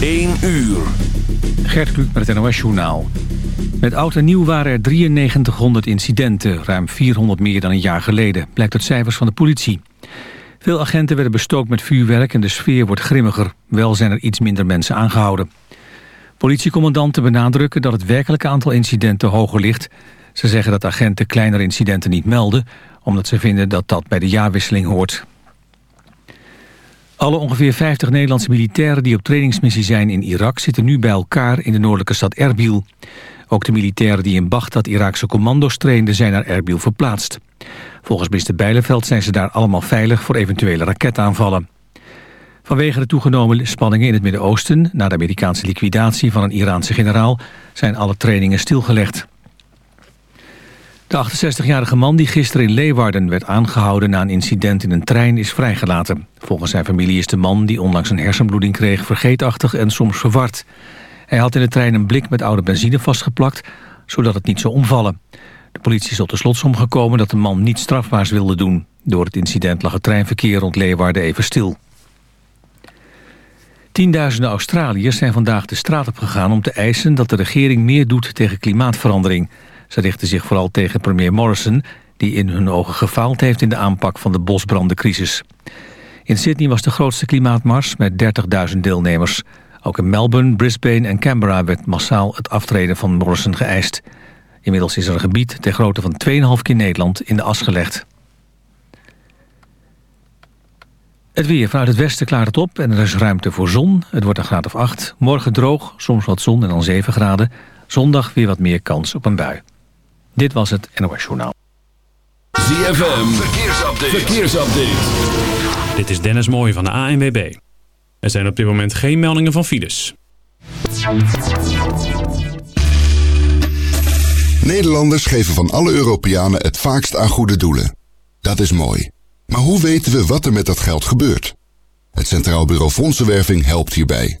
1 uur. Gert Kluk met het NOS Journaal. Met oud en nieuw waren er 9300 incidenten, ruim 400 meer dan een jaar geleden, blijkt uit cijfers van de politie. Veel agenten werden bestookt met vuurwerk en de sfeer wordt grimmiger. Wel zijn er iets minder mensen aangehouden. Politiecommandanten benadrukken dat het werkelijke aantal incidenten hoger ligt. Ze zeggen dat agenten kleinere incidenten niet melden, omdat ze vinden dat dat bij de jaarwisseling hoort. Alle ongeveer 50 Nederlandse militairen die op trainingsmissie zijn in Irak... zitten nu bij elkaar in de noordelijke stad Erbil. Ook de militairen die in Bagdad Iraakse commando's trainden... zijn naar Erbil verplaatst. Volgens minister Bijleveld zijn ze daar allemaal veilig... voor eventuele raketaanvallen. Vanwege de toegenomen spanningen in het Midden-Oosten... na de Amerikaanse liquidatie van een Iraanse generaal... zijn alle trainingen stilgelegd. De 68-jarige man die gisteren in Leeuwarden werd aangehouden... na een incident in een trein is vrijgelaten. Volgens zijn familie is de man die onlangs een hersenbloeding kreeg... vergeetachtig en soms verward. Hij had in de trein een blik met oude benzine vastgeplakt... zodat het niet zou omvallen. De politie is tot de slotsom gekomen dat de man niet strafbaars wilde doen. Door het incident lag het treinverkeer rond Leeuwarden even stil. Tienduizenden Australiërs zijn vandaag de straat op gegaan om te eisen dat de regering meer doet tegen klimaatverandering. Ze richten zich vooral tegen premier Morrison... die in hun ogen gefaald heeft in de aanpak van de bosbrandencrisis. In Sydney was de grootste klimaatmars met 30.000 deelnemers. Ook in Melbourne, Brisbane en Canberra werd massaal het aftreden van Morrison geëist. Inmiddels is er een gebied ter grootte van 2,5 keer Nederland in de as gelegd. Het weer. Vanuit het westen klaart het op en er is ruimte voor zon. Het wordt een graad of 8. Morgen droog, soms wat zon en dan 7 graden. Zondag weer wat meer kans op een bui. Dit was het NOS Journaal. ZFM, verkeersupdate. verkeersupdate. Dit is Dennis Mooij van de ANWB. Er zijn op dit moment geen meldingen van files. Nederlanders geven van alle Europeanen het vaakst aan goede doelen. Dat is mooi. Maar hoe weten we wat er met dat geld gebeurt? Het Centraal Bureau Fondsenwerving helpt hierbij.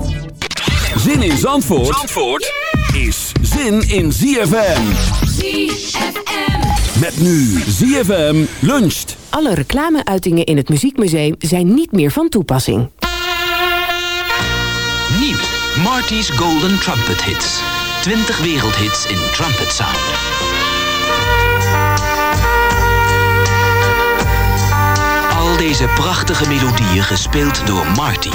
Zin in Zandvoort, Zandvoort is zin in ZFM. ZFM. Met nu ZFM luncht. Alle reclameuitingen in het Muziekmuseum zijn niet meer van toepassing. Nieuw. Marty's Golden Trumpet Hits. 20 wereldhits in trumpet sound. Al deze prachtige melodieën gespeeld door Marty.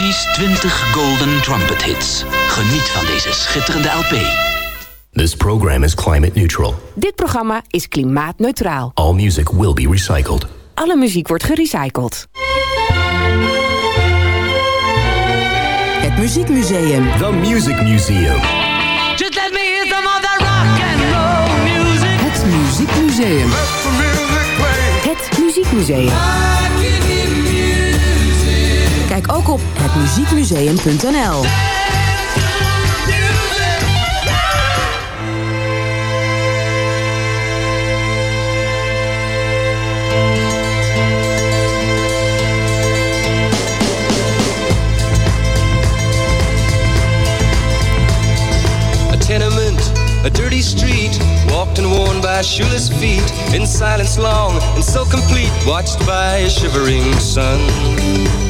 20 Golden Trumpet Hits. Geniet van deze schitterende LP. This program is climate neutral. Dit programma is klimaatneutraal. All music will be recycled. Alle muziek wordt gerecycled. Het Muziekmuseum. The Music Museum. Just let me hear some of that rock and roll music. Het Muziekmuseum. Het Muziekmuseum. Kijk ook op hetmuziekmuseum.nl. A dirty street, walked and worn by shoeless feet, in silence long and so complete, watched by a shivering sun.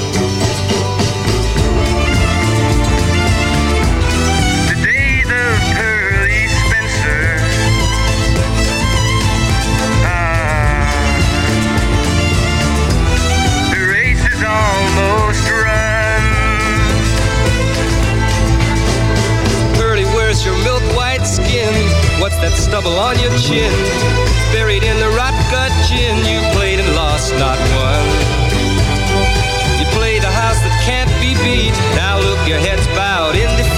That stubble on your chin? Buried in the rot gut gin, you played and lost, not won. You play the house that can't be beat. Now look, your head's bowed in defeat.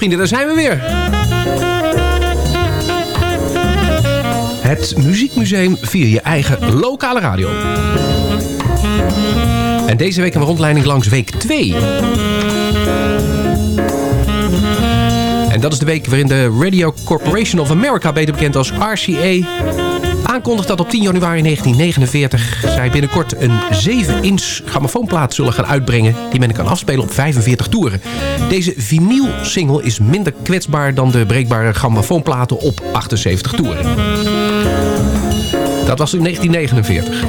Muziekvrienden, daar zijn we weer. Het Muziekmuseum via je eigen lokale radio. En deze week een rondleiding langs week 2. En dat is de week waarin de Radio Corporation of America, beter bekend als RCA... dat op 10 januari 1949 zij binnenkort een 7-inch grammofoonplaat zullen gaan uitbrengen... die men kan afspelen op 45 toeren. Deze vinyl-single is minder kwetsbaar dan de breekbare grammofoonplaten op 78 toeren. Dat was in 1949.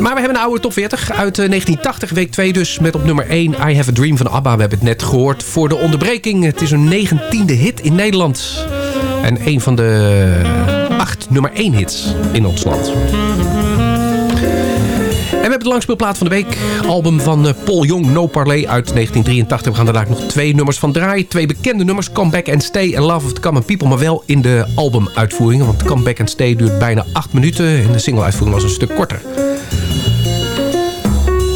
Maar we hebben een oude top 40 uit eh, 1980, week 2 dus, met op nummer 1 I Have a Dream van ABBA. We hebben het net gehoord voor de onderbreking. Het is een negentiende hit in Nederland. En een van de acht nummer 1 hits in ons land. En we hebben de langspeelplaat van de week. Album van eh, Paul Jong, No Parley uit 1983. We gaan er daar nog twee nummers van draaien. Twee bekende nummers, Come Back and Stay en Love of the Common People. Maar wel in de albumuitvoeringen. Want Come Back and Stay duurt bijna acht minuten. En de single-uitvoering was een stuk korter.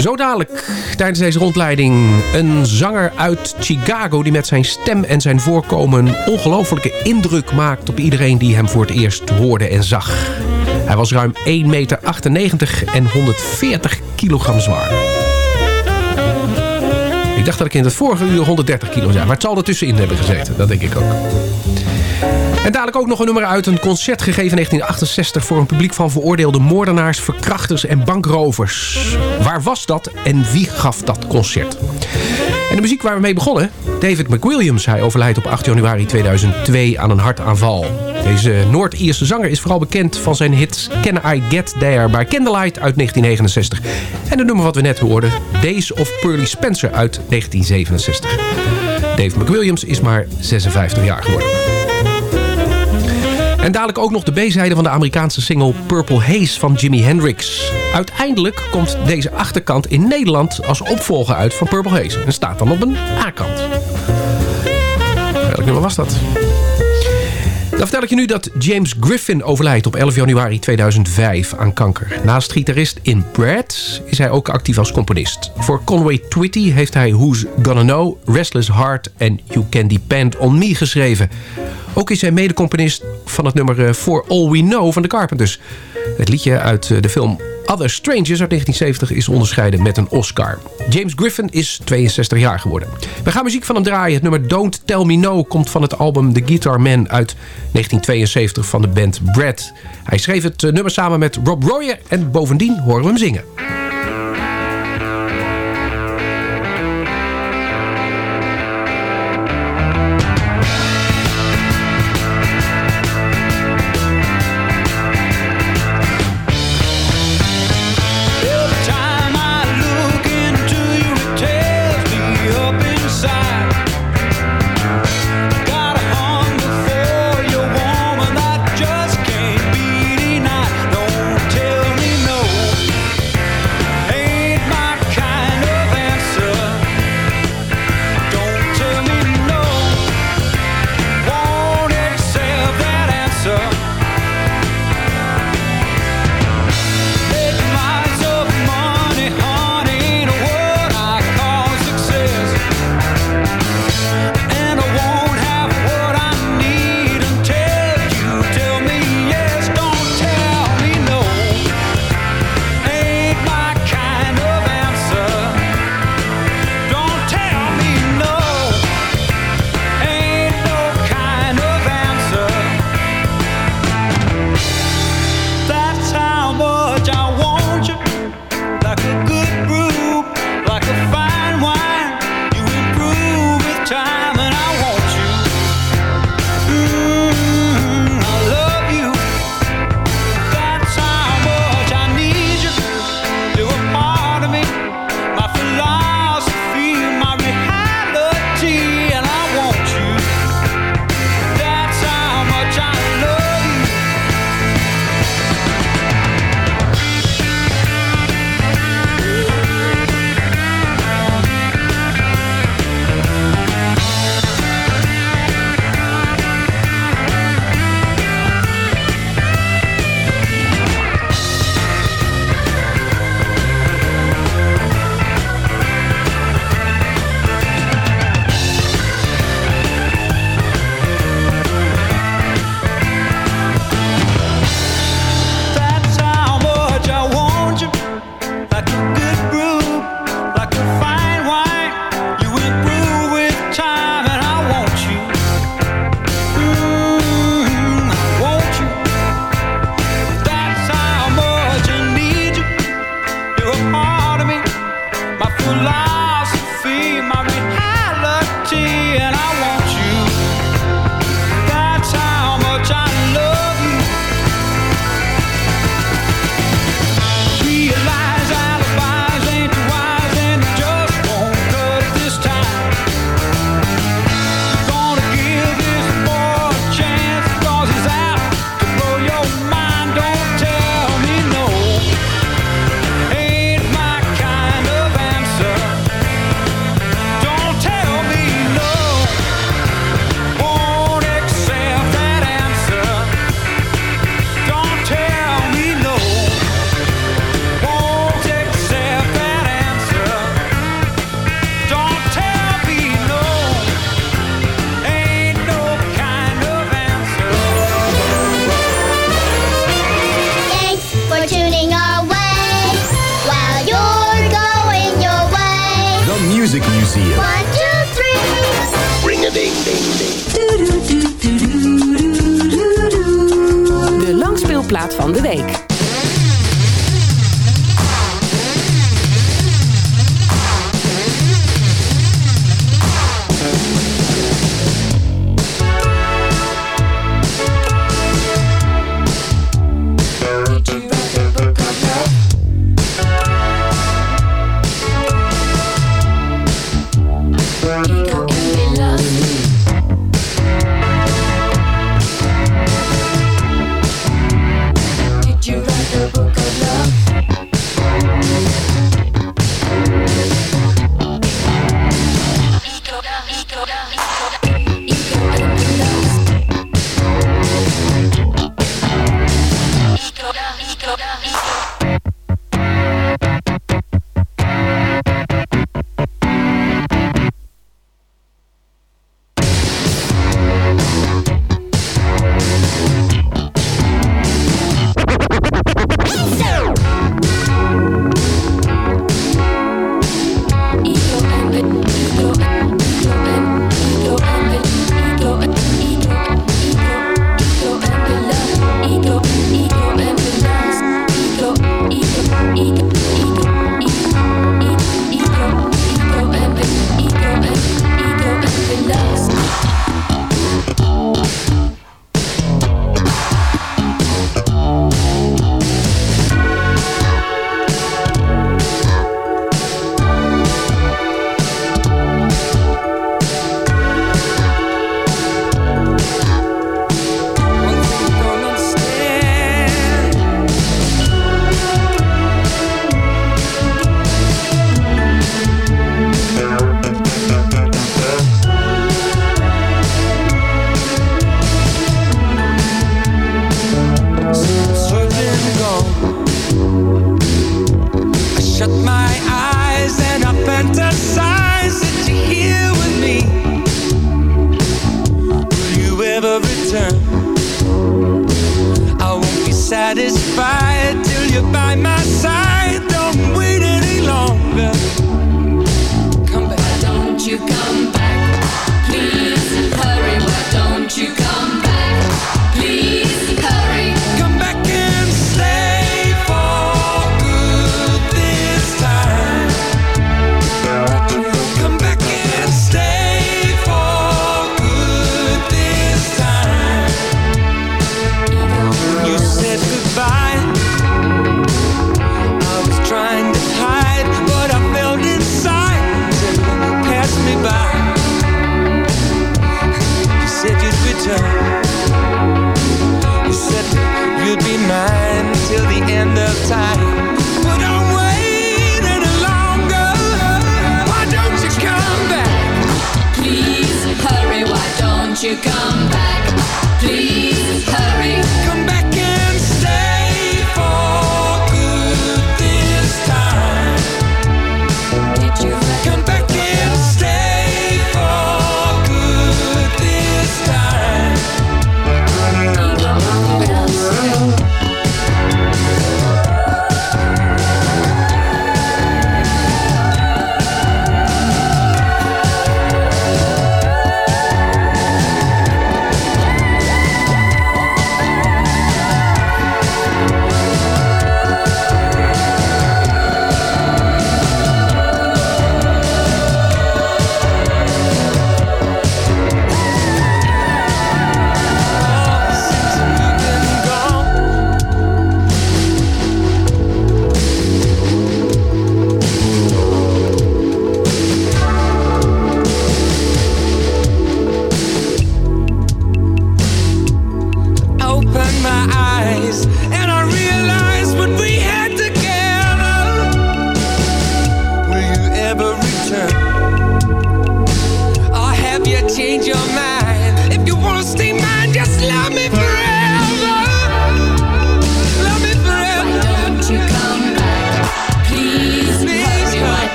Zo dadelijk, tijdens deze rondleiding, een zanger uit Chicago... die met zijn stem en zijn voorkomen ongelofelijke indruk maakt... op iedereen die hem voor het eerst hoorde en zag. Hij was ruim 1,98 meter en 140 kilogram zwaar. Ik dacht dat ik in het vorige uur 130 kilo zei. Maar het zal er tussenin hebben gezeten. Dat denk ik ook. En dadelijk ook nog een nummer uit een concert gegeven in 1968... voor een publiek van veroordeelde moordenaars, verkrachters en bankrovers. Waar was dat en wie gaf dat concert? En de muziek waar we mee begonnen, David McWilliams. Hij overlijdt op 8 januari 2002 aan een hartaanval. Deze Noord-Ierse zanger is vooral bekend van zijn hits Can I Get There by Candlelight uit 1969. En het nummer wat we net hoorden, Days of Pearly Spencer uit 1967. Dave McWilliams is maar 56 jaar geworden. En dadelijk ook nog de B-zijde van de Amerikaanse single Purple Haze van Jimi Hendrix. Uiteindelijk komt deze achterkant in Nederland als opvolger uit van Purple Haze. En staat dan op een A-kant. Welk nummer was dat? Dan vertel ik je nu dat James Griffin overlijdt op 11 januari 2005 aan kanker. Naast gitarist in Brad is hij ook actief als componist. Voor Conway Twitty heeft hij Who's Gonna Know, Restless Heart en You Can Depend On Me geschreven. Ook is hij medecomponist van het nummer eh, For All We Know van de Carpenters. Het liedje uit eh, de film Other Strangers uit 1970 is onderscheiden met een Oscar. James Griffin is 62 jaar geworden. We gaan muziek van hem draaien. Het nummer Don't Tell Me No komt van het album The Guitar Man uit 1972 van de band Brad. Hij schreef het eh, nummer samen met Rob Royer en bovendien horen we hem zingen.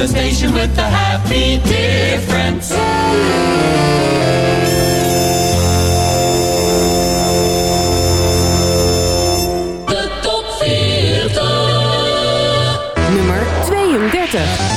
The station with the happy difference. De top 40. Nummer 32.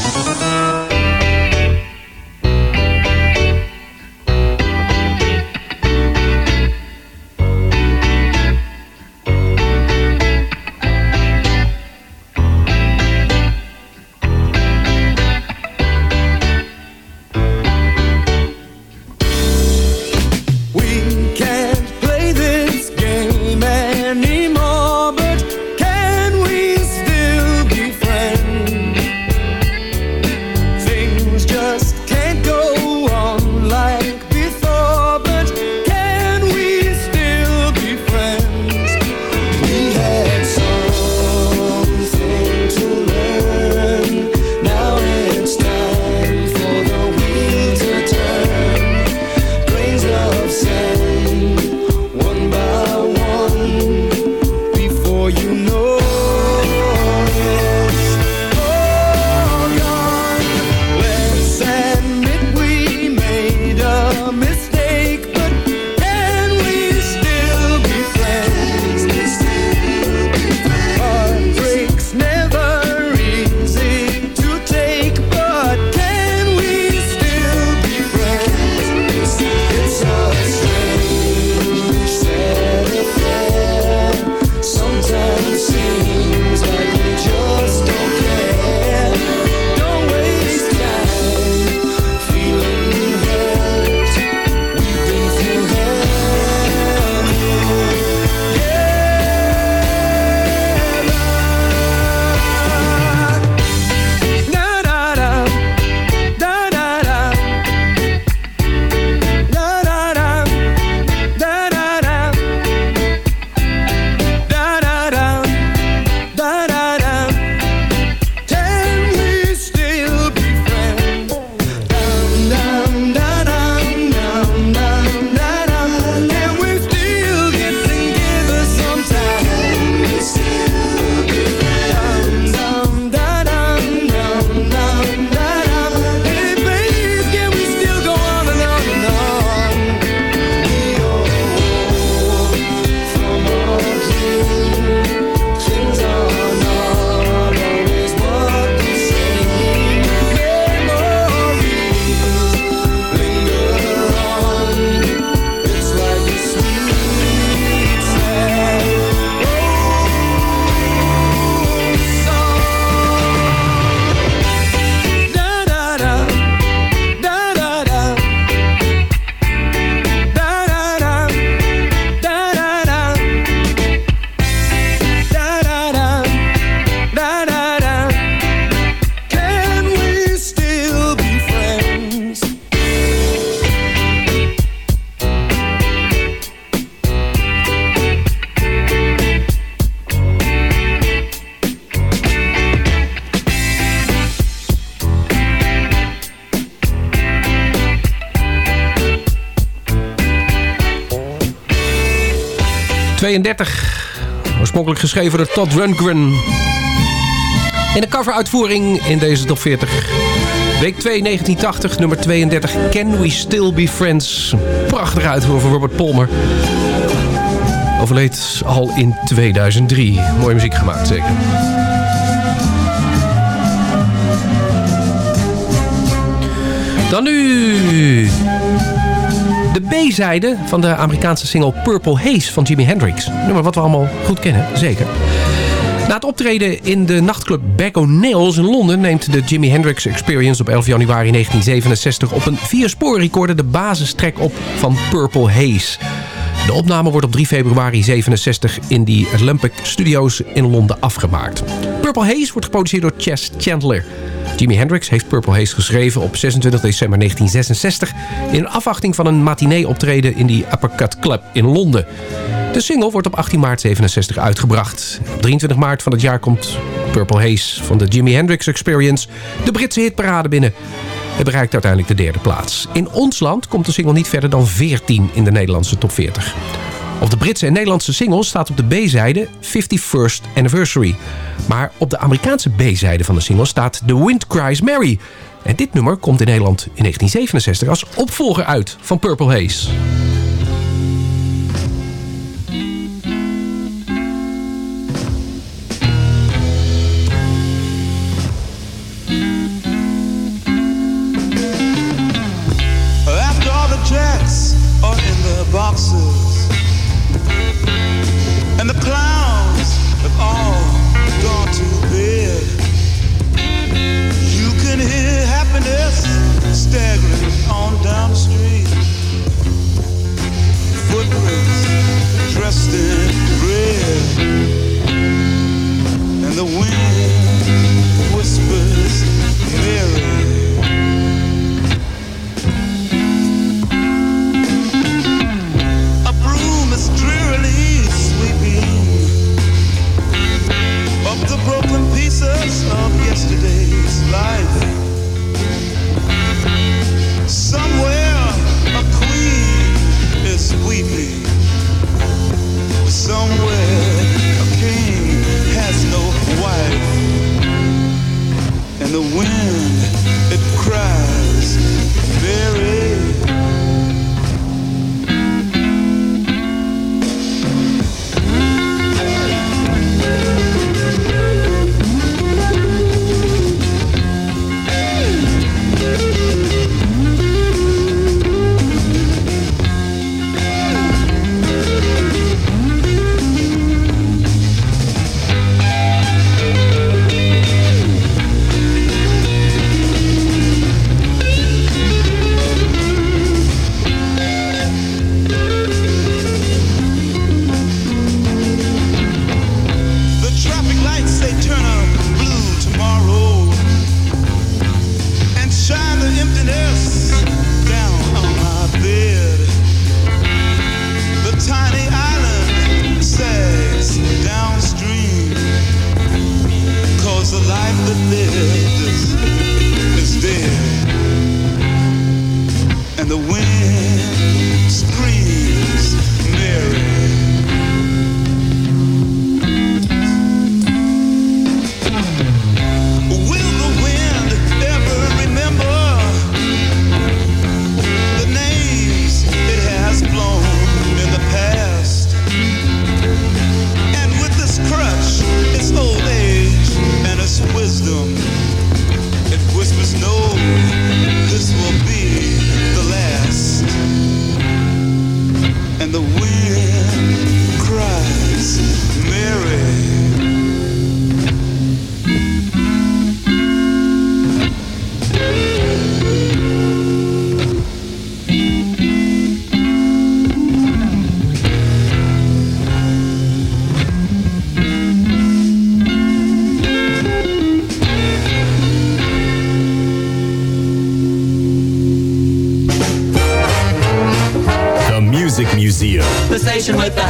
.32. 32. Oorspronkelijk geschreven door Todd Rundgren. In de coveruitvoering in deze top 40. Week 2 1980, nummer 32. Can We Still Be Friends? Prachtige uitvoering van Robert Palmer. Overleed al in 2003. Mooie muziek gemaakt, zeker. Dan nu... De B-zijde van de Amerikaanse single Purple Haze van Jimi Hendrix. Nummer wat we allemaal goed kennen, zeker. Na het optreden in de nachtclub Back O'Nails in Londen... neemt de Jimi Hendrix Experience op 11 januari 1967... op een vierspoorrecorder de basistrek op van Purple Haze. De opname wordt op 3 februari 67 in die Olympic Studios in Londen afgemaakt. Purple Haze wordt geproduceerd door Chess Chandler. Jimi Hendrix heeft Purple Haze geschreven op 26 december 1966... in afwachting van een matinee-optreden in die Uppercut Club in Londen. De single wordt op 18 maart 67 uitgebracht. Op 23 maart van het jaar komt Purple Haze van de Jimi Hendrix Experience... de Britse hitparade binnen. Het bereikt uiteindelijk de derde plaats. In ons land komt de single niet verder dan 14 in de Nederlandse top 40. Op de Britse en Nederlandse single staat op de B-zijde 51st Anniversary. Maar op de Amerikaanse B-zijde van de single staat The Wind Cries Mary. En dit nummer komt in Nederland in 1967 als opvolger uit van Purple Haze. Boxes, The station with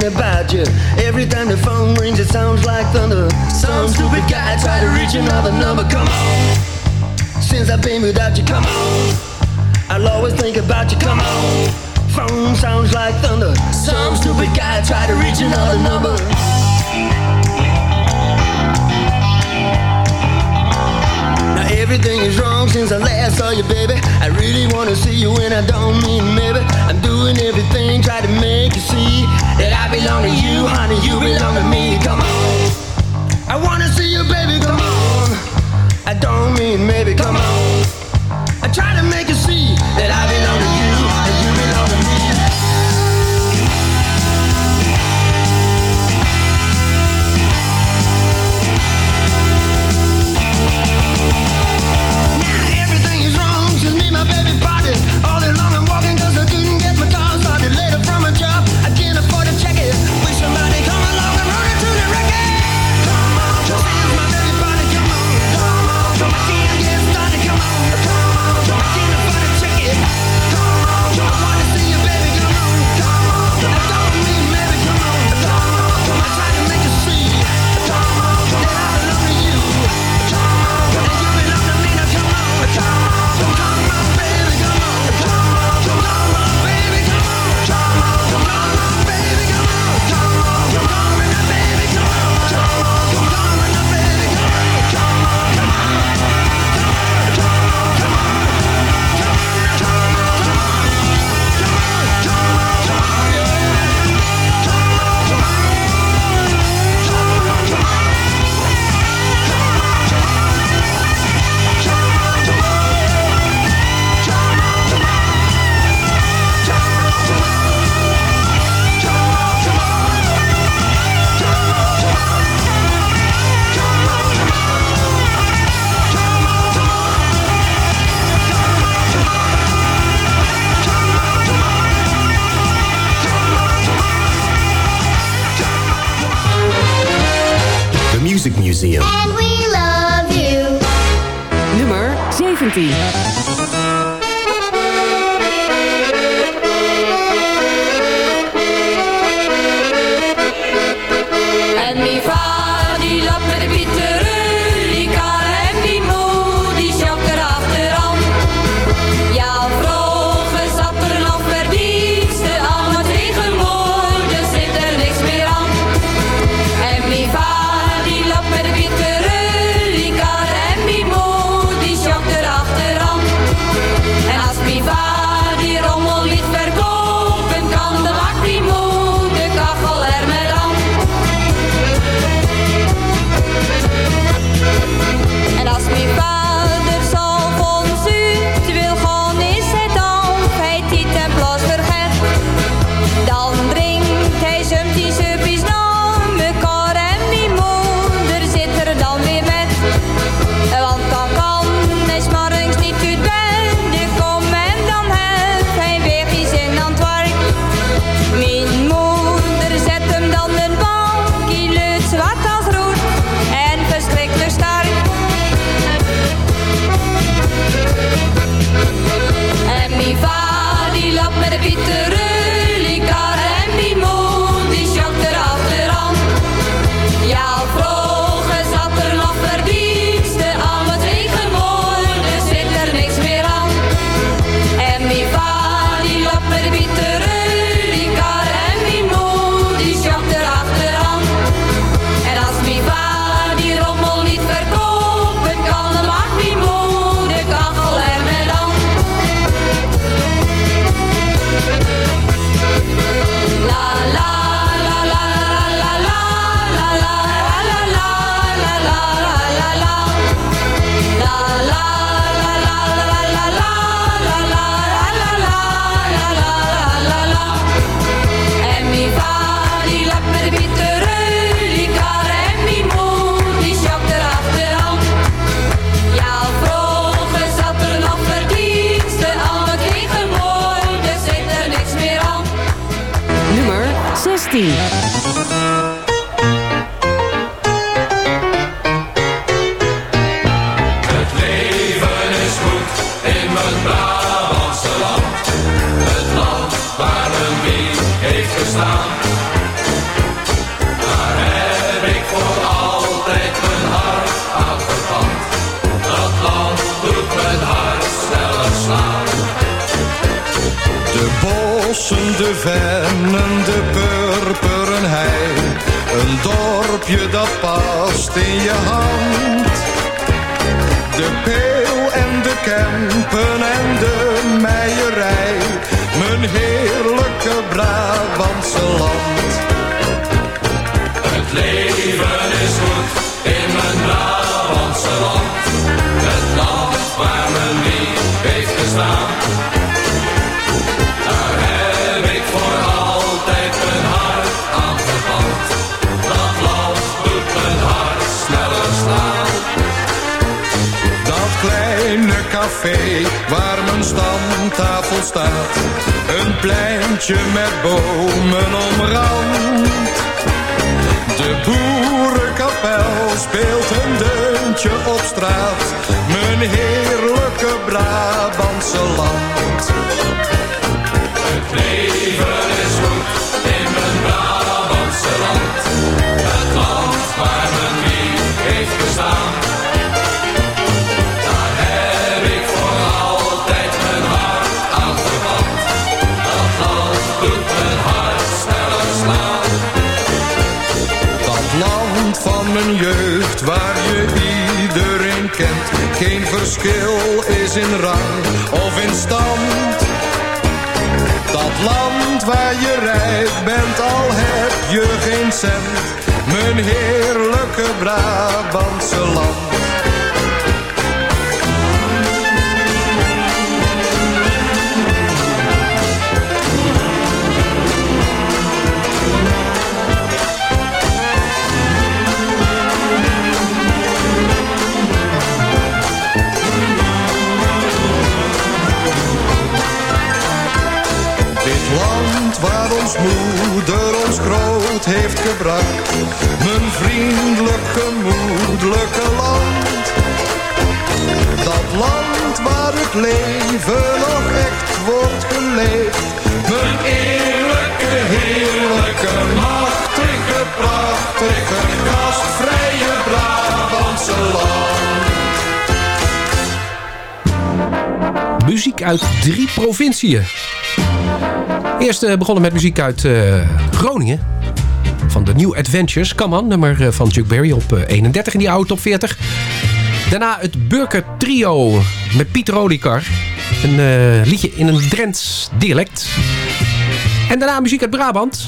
thinking about you. Every time the phone rings, it sounds like thunder. Some stupid guy tried to reach another number. Come on. Since I've been without you, come on. I'll always think about you. Come on. Phone sounds like thunder. Some stupid guy tried to reach another number. Everything is wrong since I last saw you, baby. I really wanna see you and I don't mean maybe. I'm doing everything, try to make you see that I belong to you, honey. You belong to me. Come on. I wanna see you, baby. Come on. I don't mean maybe. Come on. I try to make you see that I belong to you Santi. your heart. Met bomen omrand. De boerenkapel speelt een deuntje op straat. Mijn heerlijke Brabantse land. Verschil is in rang of in stand. Dat land waar je rijk bent al heb je geen cent. Mijn heerlijke Brabantse land. Ons moeder ons groot heeft gebracht. Mijn vriendelijk gemoedelijke land. Dat land waar het leven nog echt wordt geleefd. Mijn eerlijke, heerlijke, machtige, prachtige, gastvrije Brabantse land. Muziek uit drie provinciën. Eerst eh, begonnen met muziek uit eh, Groningen. Van de New Adventures. Come on, nummer eh, van Chuck Berry op eh, 31 in die oude top 40. Daarna het Burger Trio met Pieter Olikar. Een liedje in een Drents dialect. En daarna muziek uit Brabant.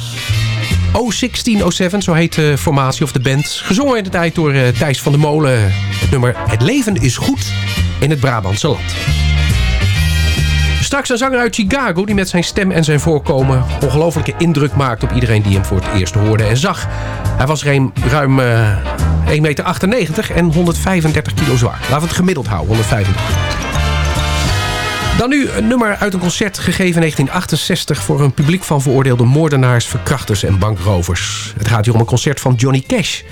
O1607, zo heet de formatie of de band. Gezongen in de tijd door Thijs van der Molen. Het nummer Het leven is goed in het Brabantse land. Straks een zanger uit Chicago die met zijn stem en zijn voorkomen ongelofelijke indruk maakt op iedereen die hem voor het eerst hoorde en zag. Hij was ruim, ruim eh, 1,98 meter en 135 kilo zwaar. Laten we het gemiddeld houden, 135. Dan nu een nummer uit een concert gegeven in 1968 voor een publiek van veroordeelde moordenaars, verkrachters en bankrovers. Het gaat hier om een concert van Johnny Cash.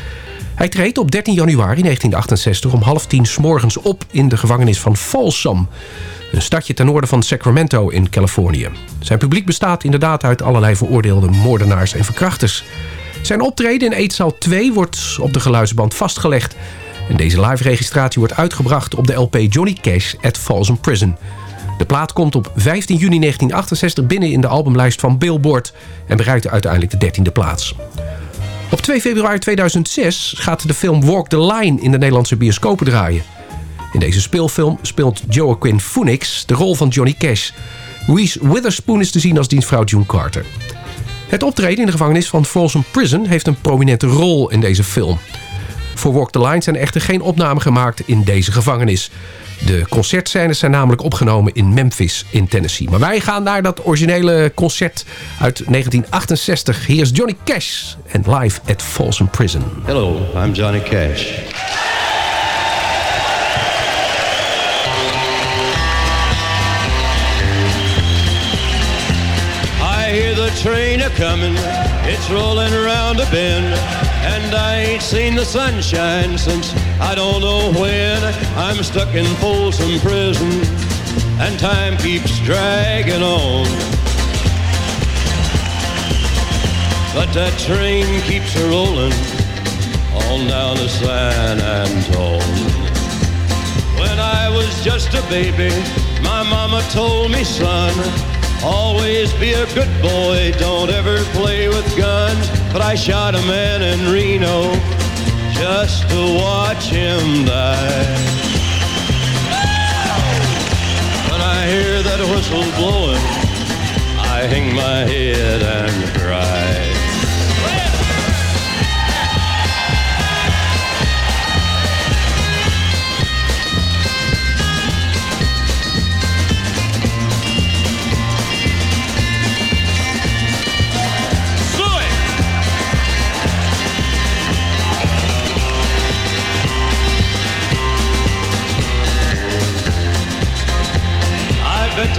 Hij treedt op 13 januari 1968 om half tien 's morgens op in de gevangenis van Folsom. Een stadje ten noorden van Sacramento in Californië. Zijn publiek bestaat inderdaad uit allerlei veroordeelde moordenaars en verkrachters. Zijn optreden in eetzaal 2 wordt op de geluidsband vastgelegd. En deze live-registratie wordt uitgebracht op de LP Johnny Cash at Folsom Prison. De plaat komt op 15 juni 1968 binnen in de albumlijst van Billboard... en bereikt uiteindelijk de 13e plaats. Op 2 februari 2006 gaat de film Walk the Line in de Nederlandse bioscopen draaien. In deze speelfilm speelt Joaquin Phoenix de rol van Johnny Cash. Reese Witherspoon is te zien als dienstvrouw June Carter. Het optreden in de gevangenis van Folsom Prison heeft een prominente rol in deze film. Voor Walk the Line zijn echter geen opnamen gemaakt in deze gevangenis. De concertscènes zijn namelijk opgenomen in Memphis in Tennessee. Maar wij gaan naar dat originele concert uit 1968. Hier is Johnny Cash en live at Folsom Prison. Hello, I'm Johnny Cash. Train a coming, it's rolling around a bend, and I ain't seen the sunshine since I don't know when. I'm stuck in Folsom Prison, and time keeps dragging on. But that train keeps a rolling on down to San Antone. When I was just a baby, my mama told me, son, always be a good boy, don't ever play with guns. But I shot a man in Reno just to watch him die. When I hear that whistle blowing, I hang my head and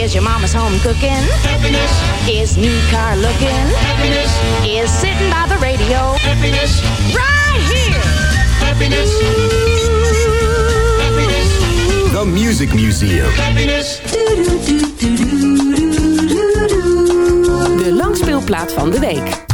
Is your mama's home cooking. Happiness is new car looking. Happiness is sitting by the radio. Happiness right here. Happiness. Happiness. The Music Museum. Happiness. De langspeelplaat van de week.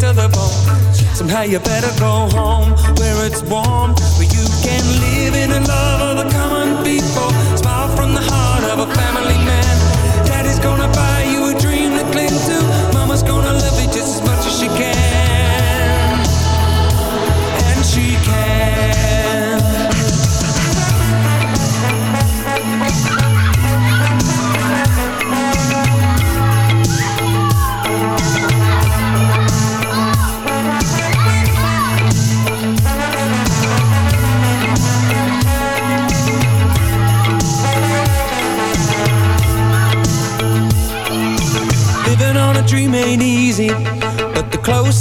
You're to the bone. Somehow you better go home where it's warm, where you can live in the love of the common people.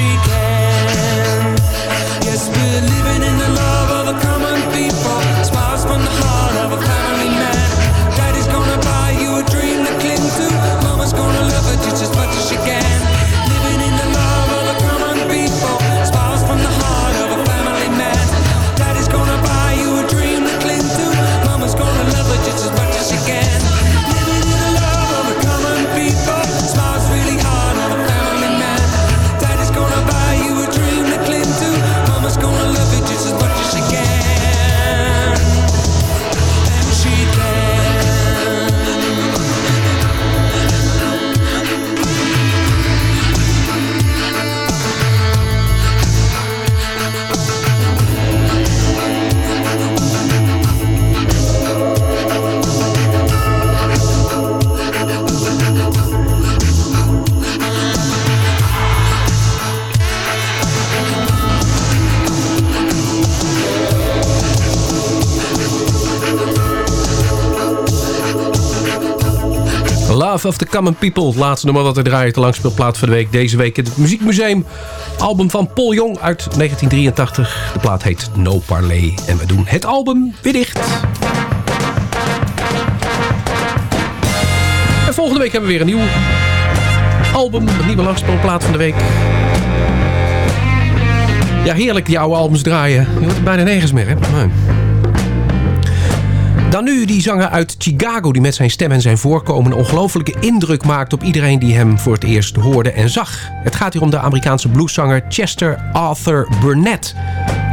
And she Of the Common People. Laatste nummer dat er draait. De langspeelplaat van de week. Deze week in het Muziekmuseum. Album van Paul Jong uit 1983. De plaat heet No Parley. En we doen het album weer dicht. En volgende week hebben we weer een nieuw album. Een nieuwe langspeelplaat van de week. Ja, heerlijk die oude albums draaien. Je hoort er bijna nergens meer, hè? Dan nu die zanger uit Chicago die met zijn stem en zijn voorkomen een ongelofelijke indruk maakt op iedereen die hem voor het eerst hoorde en zag. Het gaat hier om de Amerikaanse blueszanger Chester Arthur Burnett,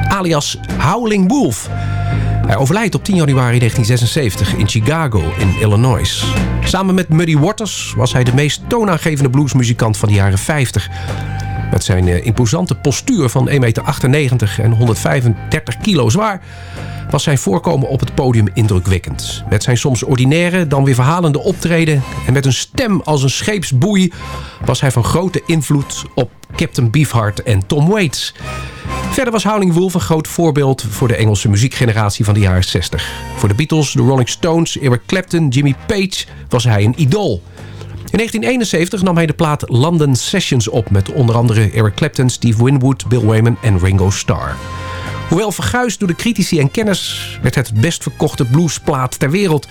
alias Howling Wolf. Hij overlijdt op 10 januari 1976 in Chicago in Illinois. Samen met Muddy Waters was hij de meest toonaangevende bluesmuzikant van de jaren 50. Met zijn eh, imposante postuur van 1,98 meter en 135 kilo zwaar was zijn voorkomen op het podium indrukwekkend. Met zijn soms ordinaire, dan weer verhalende optreden... en met een stem als een scheepsboei... was hij van grote invloed op Captain Beefheart en Tom Waits. Verder was Howling Wolf een groot voorbeeld... voor de Engelse muziekgeneratie van de jaren 60. Voor de Beatles, de Rolling Stones, Eric Clapton, Jimmy Page... was hij een idool. In 1971 nam hij de plaat London Sessions op... met onder andere Eric Clapton, Steve Winwood, Bill Wyman en Ringo Starr. Hoewel verguisd door de critici en kenners... werd het het best verkochte bluesplaat ter wereld.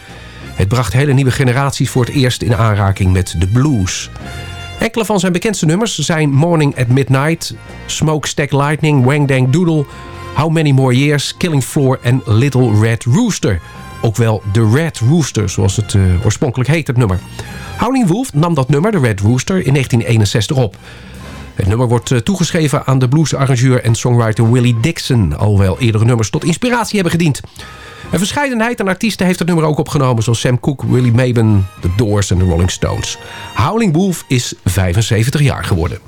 Het bracht hele nieuwe generaties voor het eerst in aanraking met de blues. Enkele van zijn bekendste nummers zijn Morning at Midnight... Smokestack Lightning, Wang Dang Doodle... How Many More Years, Killing Floor en Little Red Rooster. Ook wel The Red Rooster, zoals het eh, oorspronkelijk heet, het nummer. Howling Wolf nam dat nummer, The Red Rooster, in 1961 op. Het nummer wordt eh, toegeschreven aan de bluesarrangeur en songwriter Willie Dixon... alhoewel eerdere nummers tot inspiratie hebben gediend. Een verscheidenheid aan artiesten heeft het nummer ook opgenomen... zoals Sam Cooke, Willie Maben, The Doors en The Rolling Stones. Howling Wolf is 75 jaar geworden.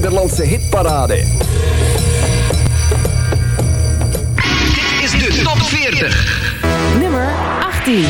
Nederlandse hitparade. Dit is de top 40. Nummer 18.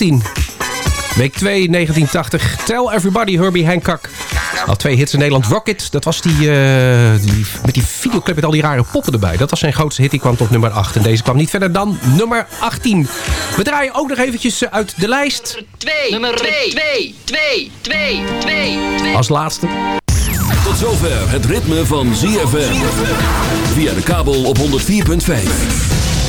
18. Week 2, 1980. Tell Everybody, Herbie Hancock. Al twee hits in Nederland. Rocket, dat was die, eh, die met die videoclip met al die rare poppen erbij. Dat was zijn grootste hit, die kwam tot nummer 8. En deze kwam niet verder dan nummer 18. We draaien ook nog eventjes eh, uit de lijst. 2, nummer 2, 2, 2, 2, 2, 2. Als laatste. Tot zover het ritme van ZFM. Via de kabel op 104.5.